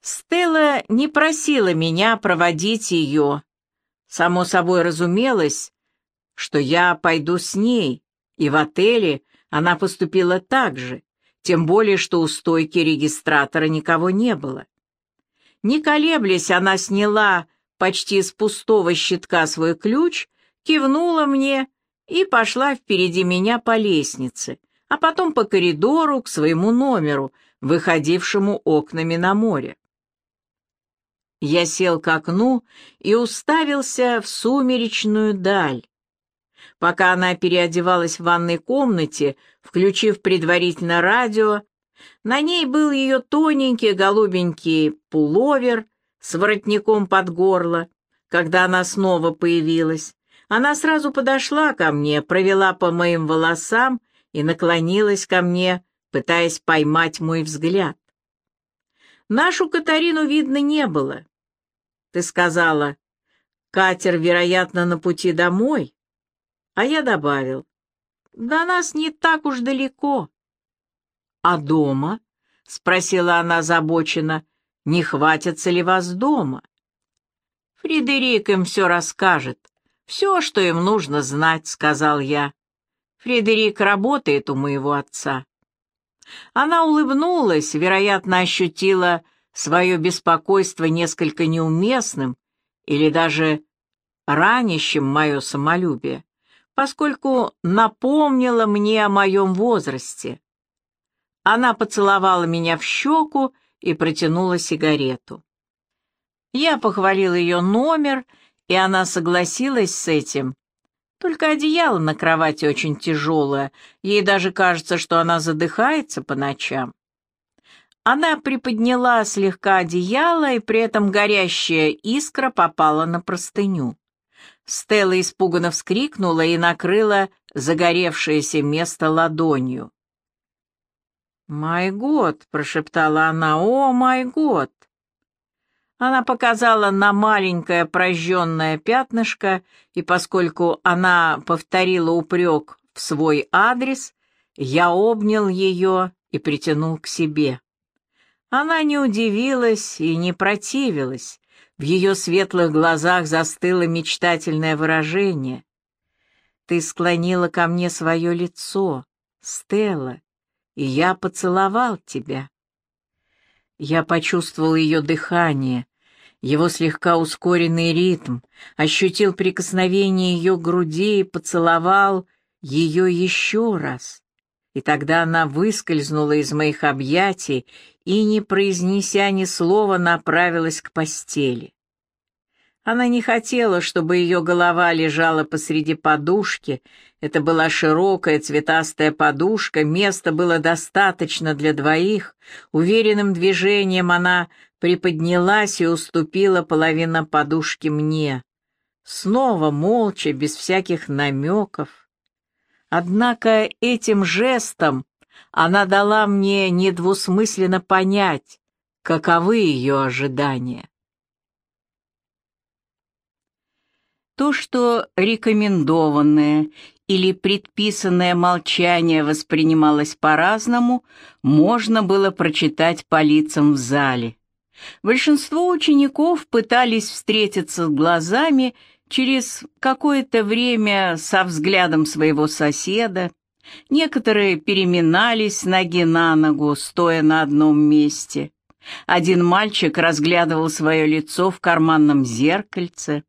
Стелла не просила меня проводить ее. Само собой разумелось, что я пойду с ней, и в отеле она поступила так же, тем более, что у стойки регистратора никого не было. Не колеблясь, она сняла почти с пустого щитка свой ключ, кивнула мне и пошла впереди меня по лестнице, а потом по коридору к своему номеру, выходившему окнами на море. Я сел к окну и уставился в сумеречную даль. Пока она переодевалась в ванной комнате, включив предварительно радио, на ней был ее тоненький голубенький пуловер с воротником под горло. Когда она снова появилась, она сразу подошла ко мне, провела по моим волосам и наклонилась ко мне, пытаясь поймать мой взгляд. Нашу Катарину видно не было. Ты сказала, катер, вероятно, на пути домой, а я добавил, до нас не так уж далеко. А дома? — спросила она озабоченно. «Не хватится ли вас дома?» «Фредерик им все расскажет. Все, что им нужно знать», — сказал я. «Фредерик работает у моего отца». Она улыбнулась, вероятно, ощутила свое беспокойство несколько неуместным или даже ранящим мое самолюбие, поскольку напомнила мне о моем возрасте. Она поцеловала меня в щеку и протянула сигарету. Я похвалил ее номер, и она согласилась с этим. Только одеяло на кровати очень тяжелое, ей даже кажется, что она задыхается по ночам. Она приподняла слегка одеяло, и при этом горящая искра попала на простыню. Стелла испуганно вскрикнула и накрыла загоревшееся место ладонью. «Май год!» — прошептала она. «О, май год!» Она показала на маленькое прожженное пятнышко, и поскольку она повторила упрек в свой адрес, я обнял ее и притянул к себе. Она не удивилась и не противилась. В ее светлых глазах застыло мечтательное выражение. «Ты склонила ко мне свое лицо, Стелла, и я поцеловал тебя. Я почувствовал ее дыхание, его слегка ускоренный ритм, ощутил прикосновение ее груди и поцеловал ее еще раз. И тогда она выскользнула из моих объятий и, не произнеся ни слова, направилась к постели. Она не хотела, чтобы ее голова лежала посреди подушки. Это была широкая цветастая подушка, места было достаточно для двоих. Уверенным движением она приподнялась и уступила половину подушки мне. Снова молча, без всяких намеков. Однако этим жестом она дала мне недвусмысленно понять, каковы ее ожидания. То, что рекомендованное или предписанное молчание воспринималось по-разному, можно было прочитать по лицам в зале. Большинство учеников пытались встретиться глазами через какое-то время со взглядом своего соседа, некоторые переминались ноги на ногу, стоя на одном месте. Один мальчик разглядывал свое лицо в карманном зеркальце,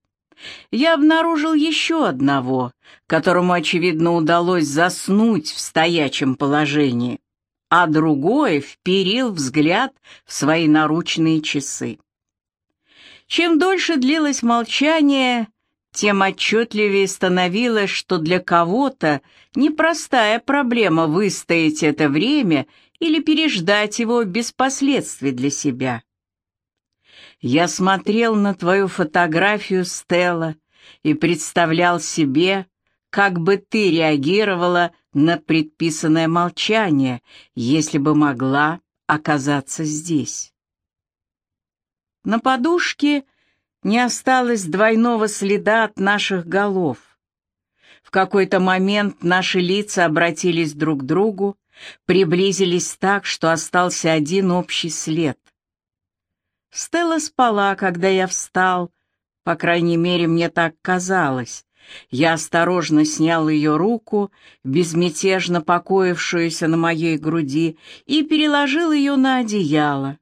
я обнаружил еще одного, которому, очевидно, удалось заснуть в стоячем положении, а другой вперил взгляд в свои наручные часы. Чем дольше длилось молчание, тем отчетливее становилось, что для кого-то непростая проблема выстоять это время или переждать его без последствий для себя. Я смотрел на твою фотографию, Стелла, и представлял себе, как бы ты реагировала на предписанное молчание, если бы могла оказаться здесь. На подушке не осталось двойного следа от наших голов. В какой-то момент наши лица обратились друг к другу, приблизились так, что остался один общий след. Стелла спала, когда я встал, по крайней мере, мне так казалось. Я осторожно снял ее руку, безмятежно покоившуюся на моей груди, и переложил ее на одеяло.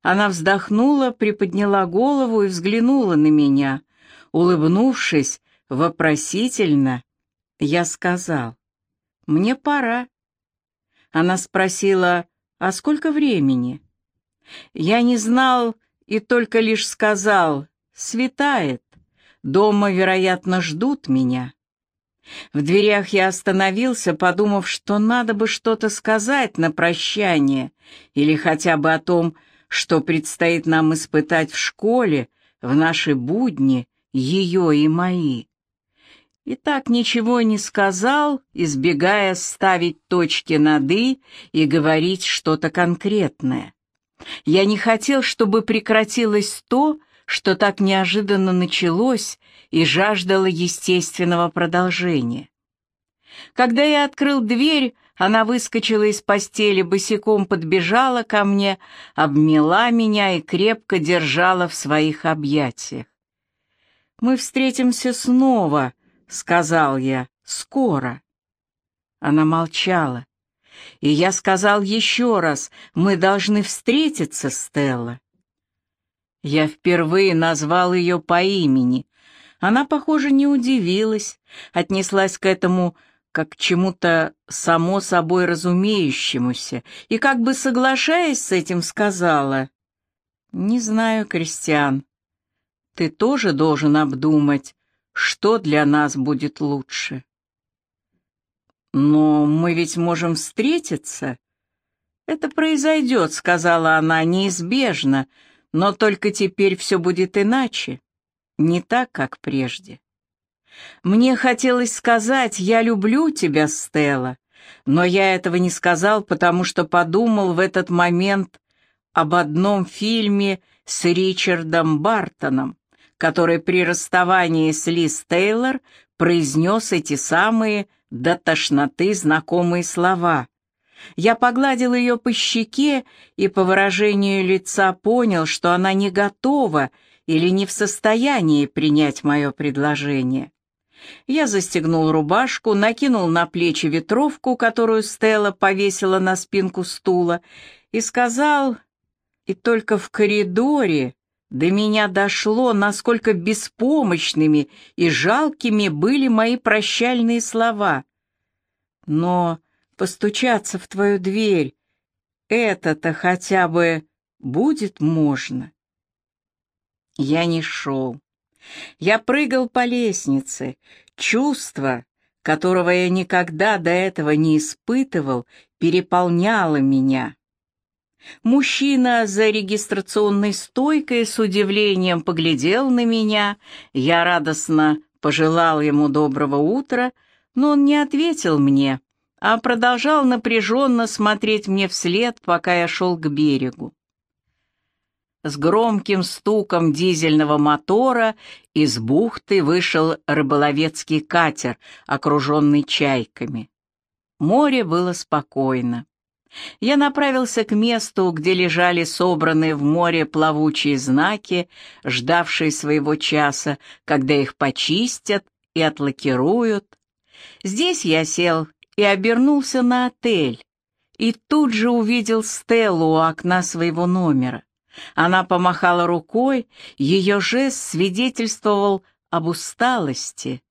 Она вздохнула, приподняла голову и взглянула на меня. Улыбнувшись, вопросительно, я сказал, «Мне пора». Она спросила, «А сколько времени?» Я не знал и только лишь сказал, «Светает». Дома, вероятно, ждут меня. В дверях я остановился, подумав, что надо бы что-то сказать на прощание или хотя бы о том, что предстоит нам испытать в школе, в наши будни, ее и мои. И так ничего не сказал, избегая ставить точки над «и» и говорить что-то конкретное. Я не хотел, чтобы прекратилось то, что так неожиданно началось и жаждало естественного продолжения. Когда я открыл дверь, она выскочила из постели, босиком подбежала ко мне, обмела меня и крепко держала в своих объятиях. «Мы встретимся снова», — сказал я, — «скоро». Она молчала. И я сказал еще раз, мы должны встретиться, Стелла. Я впервые назвал ее по имени. Она, похоже, не удивилась, отнеслась к этому как к чему-то само собой разумеющемуся, и как бы соглашаясь с этим сказала, «Не знаю, Кристиан, ты тоже должен обдумать, что для нас будет лучше». «Но мы ведь можем встретиться». «Это произойдет», — сказала она, — «неизбежно, но только теперь все будет иначе, не так, как прежде. Мне хотелось сказать «я люблю тебя, Стелла», но я этого не сказал, потому что подумал в этот момент об одном фильме с Ричардом Бартоном, который при расставании с Лиз Тейлор произнес эти самые до тошноты знакомые слова я погладил ее по щеке и по выражению лица понял, что она не готова или не в состоянии принять мое предложение. Я застегнул рубашку, накинул на плечи ветровку, которую Стелла повесила на спинку стула, и сказал, и только в коридоре до меня дошло, насколько беспомощными и жалкими были мои прощальные слова. Но постучаться в твою дверь. Это-то хотя бы будет можно. Я не шел. Я прыгал по лестнице. Чувство, которого я никогда до этого не испытывал, переполняло меня. Мужчина за регистрационной стойкой с удивлением поглядел на меня. Я радостно пожелал ему доброго утра, но он не ответил мне а продолжал напряженно смотреть мне вслед, пока я шел к берегу. С громким стуком дизельного мотора из бухты вышел рыболовецкий катер, окруженный чайками. Море было спокойно. Я направился к месту, где лежали собранные в море плавучие знаки, ждавшие своего часа, когда их почистят и отлакируют. Здесь я сел и обернулся на отель, и тут же увидел Стеллу у окна своего номера. Она помахала рукой, ее жест свидетельствовал об усталости.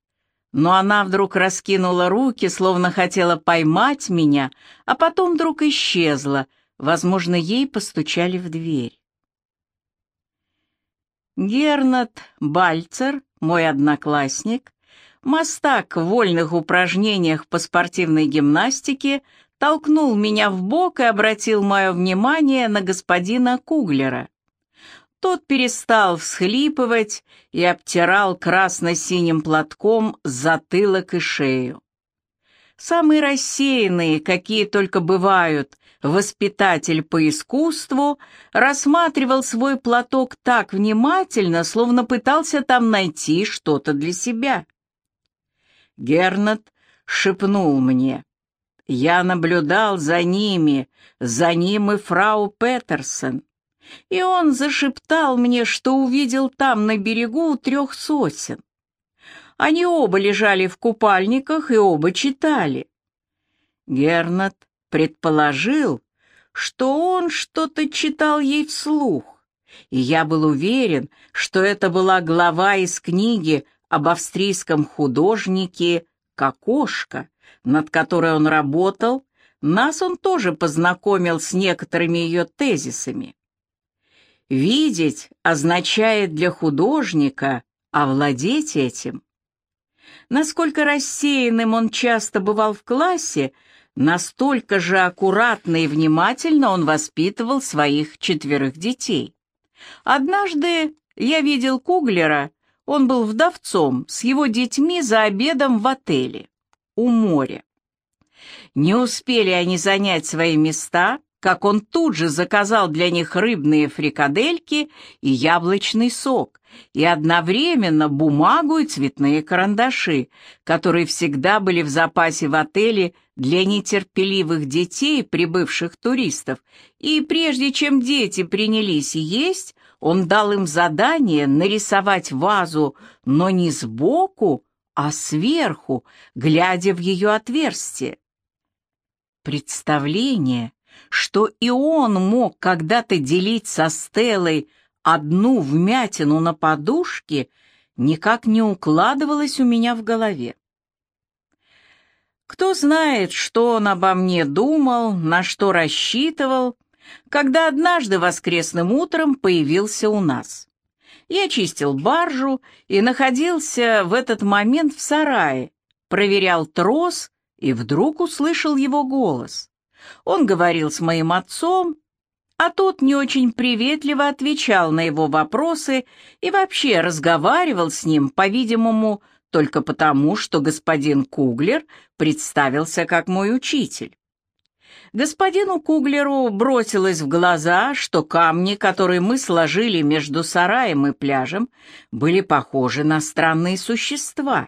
Но она вдруг раскинула руки, словно хотела поймать меня, а потом вдруг исчезла. Возможно, ей постучали в дверь. Гернат Бальцер, мой одноклассник, Мастак в вольных упражнениях по спортивной гимнастике толкнул меня в бок и обратил мое внимание на господина Куглера. Тот перестал всхлипывать и обтирал красно-синим платком затылок и шею. Самые рассеянные, какие только бывают, воспитатель по искусству рассматривал свой платок так внимательно, словно пытался там найти что-то для себя. Гернат шепнул мне. Я наблюдал за ними, за ним и фрау Петерсон. И он зашептал мне, что увидел там на берегу трех сосен. Они оба лежали в купальниках и оба читали. Гернат предположил, что он что-то читал ей вслух, и я был уверен, что это была глава из книги об австрийском художнике «Кокошка», над которой он работал, нас он тоже познакомил с некоторыми ее тезисами. Видеть означает для художника овладеть этим. Насколько рассеянным он часто бывал в классе, настолько же аккуратно и внимательно он воспитывал своих четверых детей. Однажды я видел Куглера, он был вдовцом, с его детьми за обедом в отеле у моря. Не успели они занять свои места, как он тут же заказал для них рыбные фрикадельки и яблочный сок, и одновременно бумагу и цветные карандаши, которые всегда были в запасе в отеле для нетерпеливых детей, прибывших туристов, и прежде чем дети принялись есть, он дал им задание нарисовать вазу, но не сбоку, а сверху, глядя в ее отверстие. Представление, что и он мог когда-то делить со Стеллой одну вмятину на подушке, никак не укладывалось у меня в голове. Кто знает, что он обо мне думал, на что рассчитывал, когда однажды воскресным утром появился у нас. Я чистил баржу и находился в этот момент в сарае, проверял трос и вдруг услышал его голос. Он говорил с моим отцом, а тот не очень приветливо отвечал на его вопросы и вообще разговаривал с ним, по-видимому, только потому, что господин Куглер представился как мой учитель. Господину Куглеру бросилось в глаза, что камни, которые мы сложили между сараем и пляжем, были похожи на странные существа.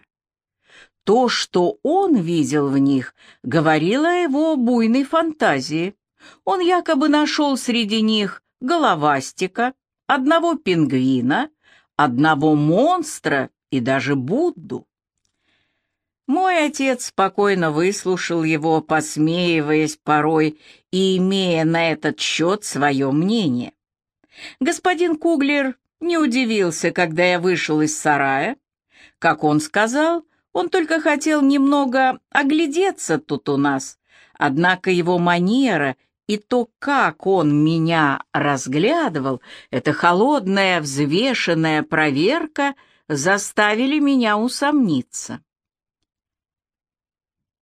То, что он видел в них, говорило о его буйной фантазии. Он якобы нашел среди них головастика, одного пингвина, одного монстра и даже Будду. Мой отец спокойно выслушал его, посмеиваясь порой и имея на этот счет свое мнение. Господин Куглер не удивился, когда я вышел из сарая. Как он сказал, он только хотел немного оглядеться тут у нас, однако его манера и то, как он меня разглядывал, эта холодная, взвешенная проверка заставили меня усомниться.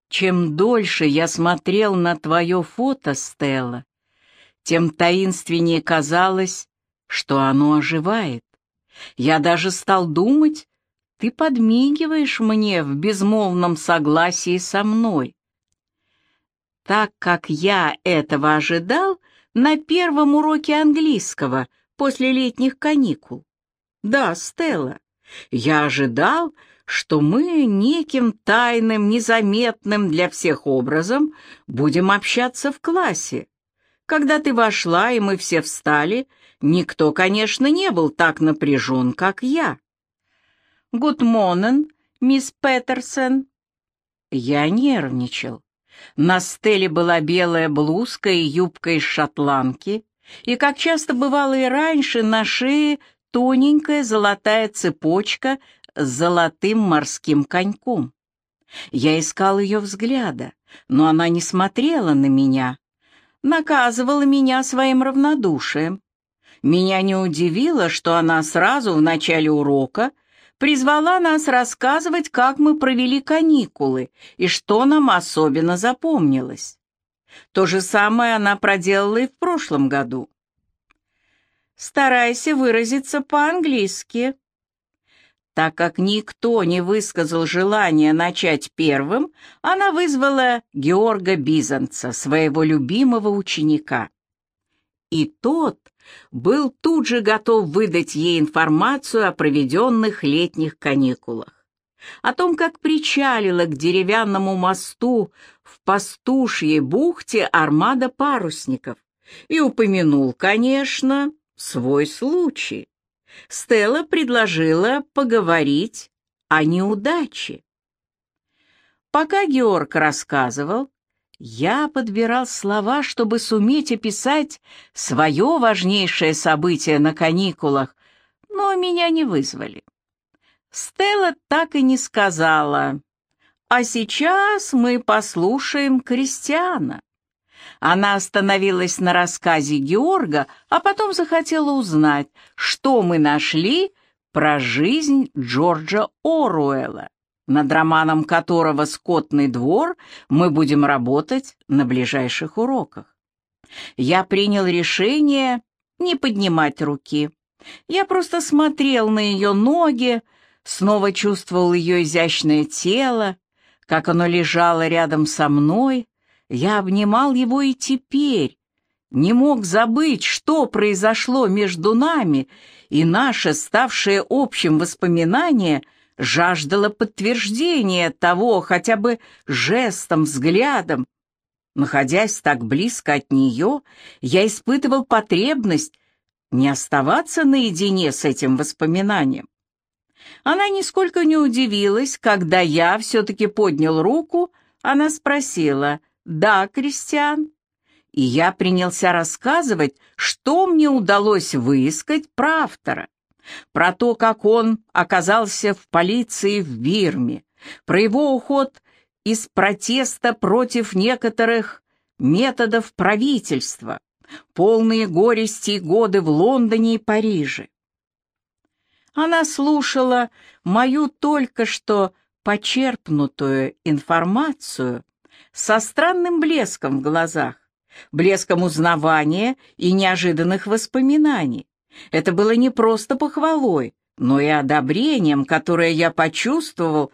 Чем дольше я смотрел на твое фото, Стелла, тем таинственнее казалось, что оно оживает. Я даже стал думать, ты подмигиваешь мне в безмолвном согласии со мной. Так как я этого ожидал на первом уроке английского после летних каникул. Да, Стелла, я ожидал, что мы неким тайным, незаметным для всех образом будем общаться в классе. Когда ты вошла, и мы все встали, никто, конечно, не был так напряжен, как я. «Гуд монен, мисс Петерсон». Я нервничал. На стеле была белая блузка и юбка из шотландки, и, как часто бывало и раньше, на шее тоненькая золотая цепочка с золотым морским коньком. Я искал ее взгляда, но она не смотрела на меня, наказывала меня своим равнодушием. Меня не удивило, что она сразу в начале урока призвала нас рассказывать, как мы провели каникулы и что нам особенно запомнилось. То же самое она проделала и в прошлом году. Старайся выразиться по-английски, так как никто не высказал желания начать первым, она вызвала Георга Бизанца, своего любимого ученика. И тот был тут же готов выдать ей информацию о проведенных летних каникулах, о том, как причалила к деревянному мосту в пастушьей бухте армада парусников, и упомянул, конечно, свой случай. Стелла предложила поговорить о неудаче. Пока Георг рассказывал, я подбирал слова, чтобы суметь описать свое важнейшее событие на каникулах, но меня не вызвали. Стелла так и не сказала, а сейчас мы послушаем Кристиана. Она остановилась на рассказе Георга, а потом захотела узнать, что мы нашли про жизнь Джорджа Оруэлла, над романом которого «Скотный двор» мы будем работать на ближайших уроках. Я принял решение не поднимать руки. Я просто смотрел на ее ноги, снова чувствовал ее изящное тело, как оно лежало рядом со мной, я обнимал его и теперь, не мог забыть, что произошло между нами, и наше, ставшее общим воспоминание, жаждало подтверждения того хотя бы жестом, взглядом. Находясь так близко от нее, я испытывал потребность не оставаться наедине с этим воспоминанием. Она нисколько не удивилась, когда я все-таки поднял руку, она спросила — «Да, Кристиан». И я принялся рассказывать, что мне удалось выискать про автора. Про то, как он оказался в полиции в Бирме, про его уход из протеста против некоторых методов правительства, полные горести годы в Лондоне и Париже. Она слушала мою только что почерпнутую информацию со странным блеском в глазах, блеском узнавания и неожиданных воспоминаний. Это было не просто похвалой, но и одобрением, которое я почувствовал,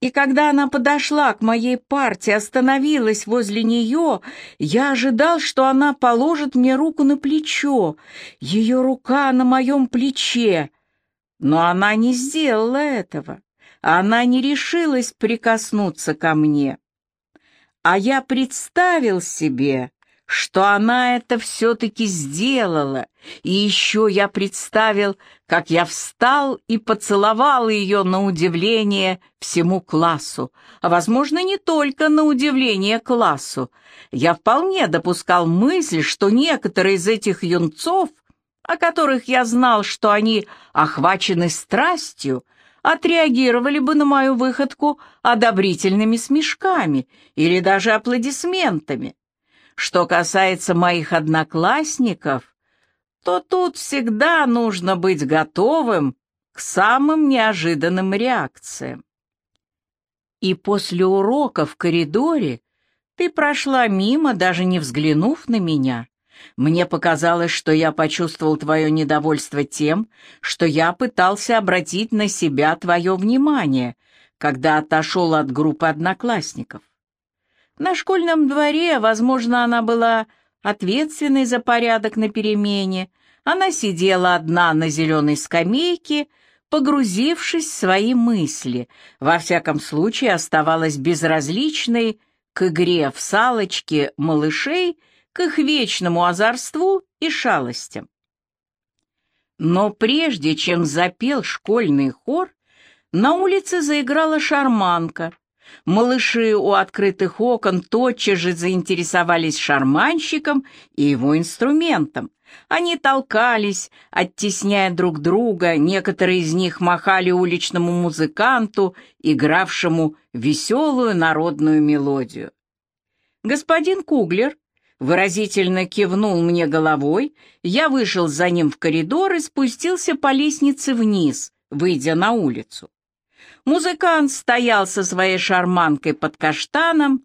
и когда она подошла к моей партии, остановилась возле нее, я ожидал, что она положит мне руку на плечо, ее рука на моем плече. Но она не сделала этого. Она не решилась прикоснуться ко мне а я представил себе, что она это все-таки сделала, и еще я представил, как я встал и поцеловал ее на удивление всему классу, а, возможно, не только на удивление классу. Я вполне допускал мысль, что некоторые из этих юнцов, о которых я знал, что они охвачены страстью, отреагировали бы на мою выходку одобрительными смешками или даже аплодисментами. Что касается моих одноклассников, то тут всегда нужно быть готовым к самым неожиданным реакциям. И после урока в коридоре ты прошла мимо, даже не взглянув на меня. Мне показалось, что я почувствовал твое недовольство тем, что я пытался обратить на себя твое внимание, когда отошел от группы одноклассников. На школьном дворе, возможно, она была ответственной за порядок на перемене. Она сидела одна на зеленой скамейке, погрузившись в свои мысли, во всяком случае оставалась безразличной к игре в салочки малышей к их вечному озорству и шалостям. Но прежде чем запел школьный хор, на улице заиграла шарманка. Малыши у открытых окон тотчас же заинтересовались шарманщиком и его инструментом. Они толкались, оттесняя друг друга, некоторые из них махали уличному музыканту, игравшему веселую народную мелодию. Господин Куглер выразительно кивнул мне головой, я вышел за ним в коридор и спустился по лестнице вниз, выйдя на улицу. Музыкант стоял со своей шарманкой под каштаном,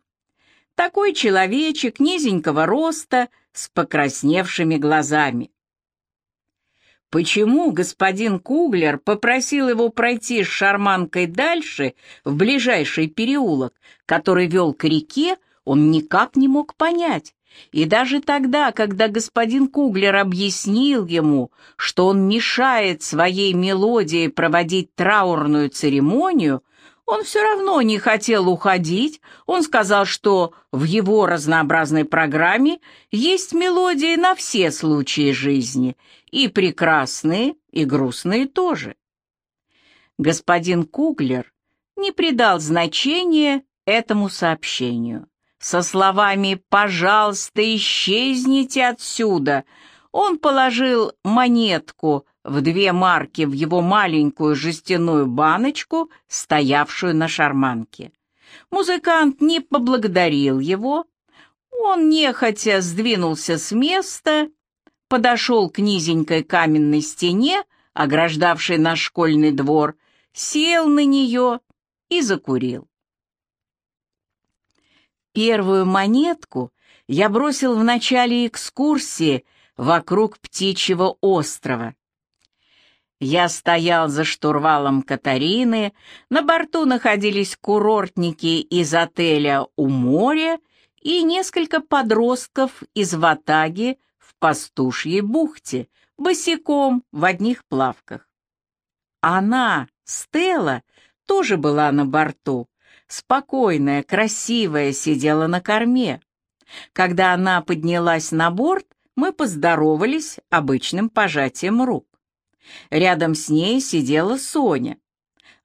такой человечек низенького роста с покрасневшими глазами. Почему господин Куглер попросил его пройти с шарманкой дальше, в ближайший переулок, который вел к реке, он никак не мог понять. И даже тогда, когда господин Куглер объяснил ему, что он мешает своей мелодии проводить траурную церемонию, он все равно не хотел уходить. Он сказал, что в его разнообразной программе есть мелодии на все случаи жизни, и прекрасные, и грустные тоже. Господин Куглер не придал значения этому сообщению. Со словами «пожалуйста, исчезните отсюда», он положил монетку в две марки в его маленькую жестяную баночку, стоявшую на шарманке. Музыкант не поблагодарил его. Он нехотя сдвинулся с места, подошел к низенькой каменной стене, ограждавшей наш школьный двор, сел на нее и закурил. Первую монетку я бросил в начале экскурсии вокруг птичьего острова. Я стоял за штурвалом Катарины, на борту находились курортники из отеля «У моря» и несколько подростков из Ватаги в Пастушьей бухте, босиком в одних плавках. Она, Стелла, тоже была на борту, спокойная, красивая, сидела на корме. Когда она поднялась на борт, мы поздоровались обычным пожатием рук. Рядом с ней сидела Соня.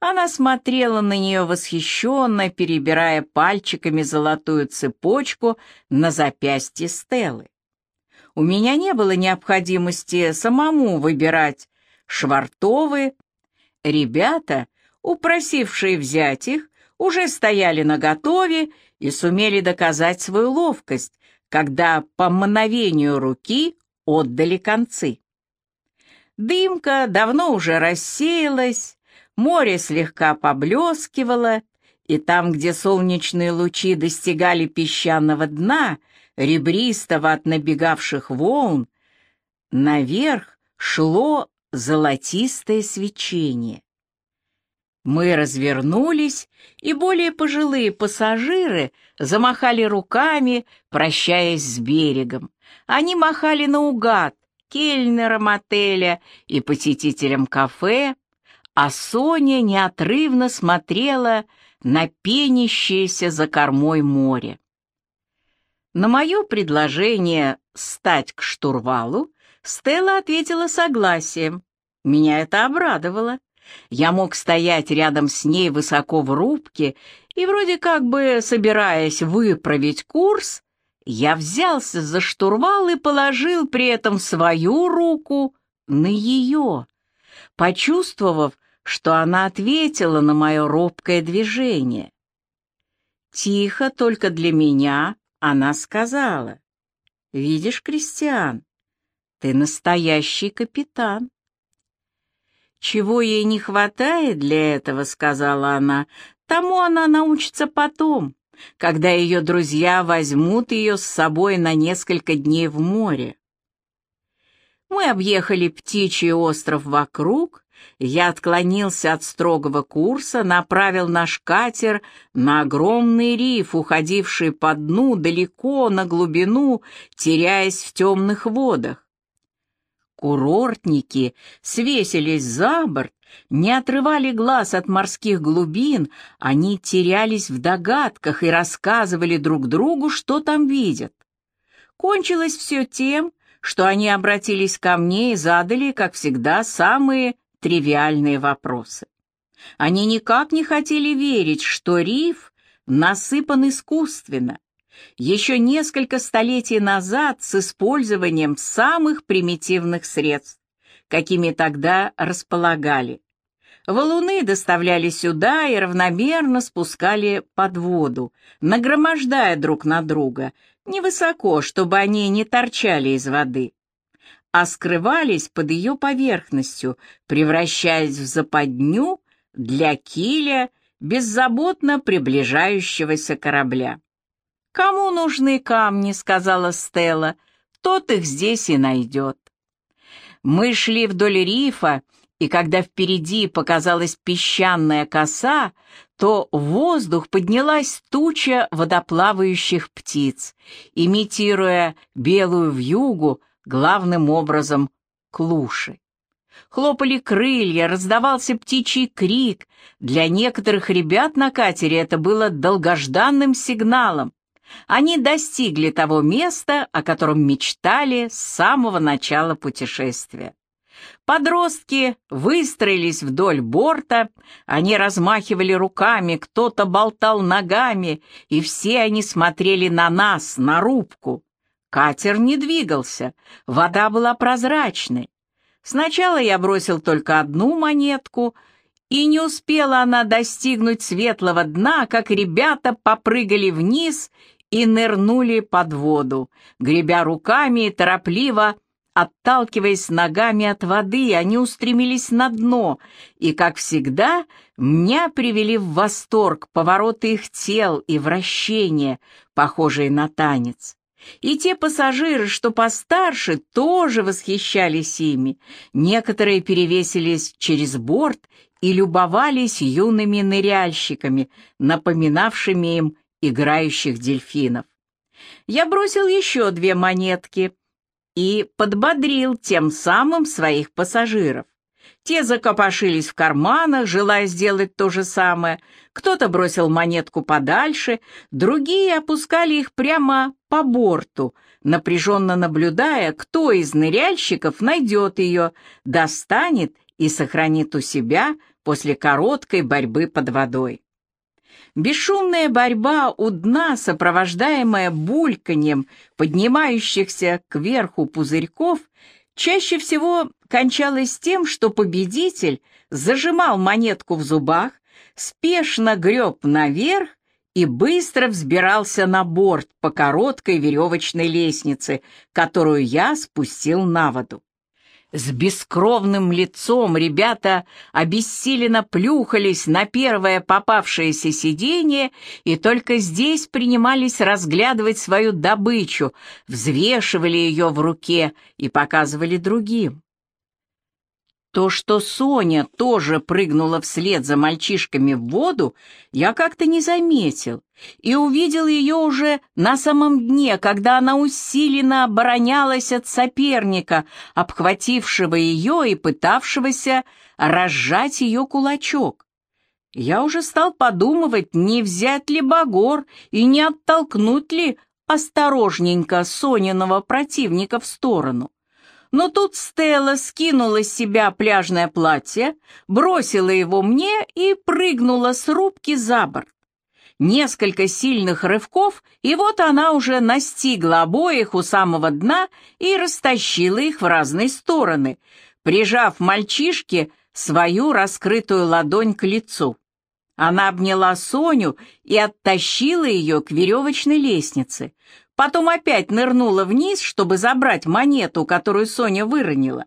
Она смотрела на нее восхищенно, перебирая пальчиками золотую цепочку на запястье Стеллы. У меня не было необходимости самому выбирать швартовы. Ребята, упросившие взять их, уже стояли наготове и сумели доказать свою ловкость, когда по мановению руки отдали концы. Дымка давно уже рассеялась, море слегка поблескивало, и там, где солнечные лучи достигали песчаного дна, ребристого от набегавших волн, наверх шло золотистое свечение. Мы развернулись, и более пожилые пассажиры замахали руками, прощаясь с берегом. Они махали наугад кельнерам отеля и посетителям кафе, а Соня неотрывно смотрела на пенящееся за кормой море. На мое предложение стать к штурвалу Стелла ответила согласием. Меня это обрадовало. Я мог стоять рядом с ней высоко в рубке и, вроде как бы собираясь выправить курс, я взялся за штурвал и положил при этом свою руку на ее, почувствовав, что она ответила на мое робкое движение. Тихо, только для меня, она сказала, «Видишь, Кристиан, ты настоящий капитан». «Чего ей не хватает для этого, — сказала она, — тому она научится потом, когда ее друзья возьмут ее с собой на несколько дней в море. Мы объехали птичий остров вокруг, я отклонился от строгого курса, направил наш катер на огромный риф, уходивший по дну далеко на глубину, теряясь в темных водах. Курортники свесились за борт, не отрывали глаз от морских глубин, они терялись в догадках и рассказывали друг другу, что там видят. Кончилось все тем, что они обратились ко мне и задали, как всегда, самые тривиальные вопросы. Они никак не хотели верить, что риф насыпан искусственно, еще несколько столетий назад с использованием самых примитивных средств, какими тогда располагали. Валуны доставляли сюда и равномерно спускали под воду, нагромождая друг на друга, невысоко, чтобы они не торчали из воды, а скрывались под ее поверхностью, превращаясь в западню для киля беззаботно приближающегося корабля. «Кому нужны камни?» — сказала Стелла. «Тот их здесь и найдет». Мы шли вдоль рифа, и когда впереди показалась песчаная коса, то в воздух поднялась туча водоплавающих птиц, имитируя белую вьюгу, главным образом клуши. Хлопали крылья, раздавался птичий крик. Для некоторых ребят на катере это было долгожданным сигналом. Они достигли того места, о котором мечтали с самого начала путешествия. Подростки выстроились вдоль борта, они размахивали руками, кто-то болтал ногами, и все они смотрели на нас, на рубку. Катер не двигался, вода была прозрачной. Сначала я бросил только одну монетку, и не успела она достигнуть светлого дна, как ребята попрыгали вниз и нырнули под воду, гребя руками и торопливо Отталкиваясь ногами от воды, они устремились на дно, и, как всегда, меня привели в восторг повороты их тел и вращения, похожие на танец. И те пассажиры, что постарше, тоже восхищались ими. Некоторые перевесились через борт и любовались юными ныряльщиками, напоминавшими им играющих дельфинов. Я бросил еще две монетки — и подбодрил тем самым своих пассажиров. Те закопошились в карманах, желая сделать то же самое. Кто-то бросил монетку подальше, другие опускали их прямо по борту, напряженно наблюдая, кто из ныряльщиков найдет ее, достанет и сохранит у себя после короткой борьбы под водой. Бесшумная борьба у дна, сопровождаемая бульканьем поднимающихся кверху пузырьков, чаще всего кончалась тем, что победитель зажимал монетку в зубах, спешно греб наверх и быстро взбирался на борт по короткой веревочной лестнице, которую я спустил на воду. С бескровным лицом ребята обессиленно плюхались на первое попавшееся сиденье и только здесь принимались разглядывать свою добычу, взвешивали ее в руке и показывали другим. То, что Соня тоже прыгнула вслед за мальчишками в воду, я как-то не заметил и увидел ее уже на самом дне, когда она усиленно оборонялась от соперника, обхватившего ее и пытавшегося разжать ее кулачок. Я уже стал подумывать, не взять ли Багор и не оттолкнуть ли осторожненько Сониного противника в сторону. Но тут Стелла скинула с себя пляжное платье, бросила его мне и прыгнула с рубки за борт. Несколько сильных рывков, и вот она уже настигла обоих у самого дна и растащила их в разные стороны, прижав мальчишке свою раскрытую ладонь к лицу. Она обняла Соню и оттащила ее к веревочной лестнице. Потом опять нырнула вниз, чтобы забрать монету, которую Соня выронила.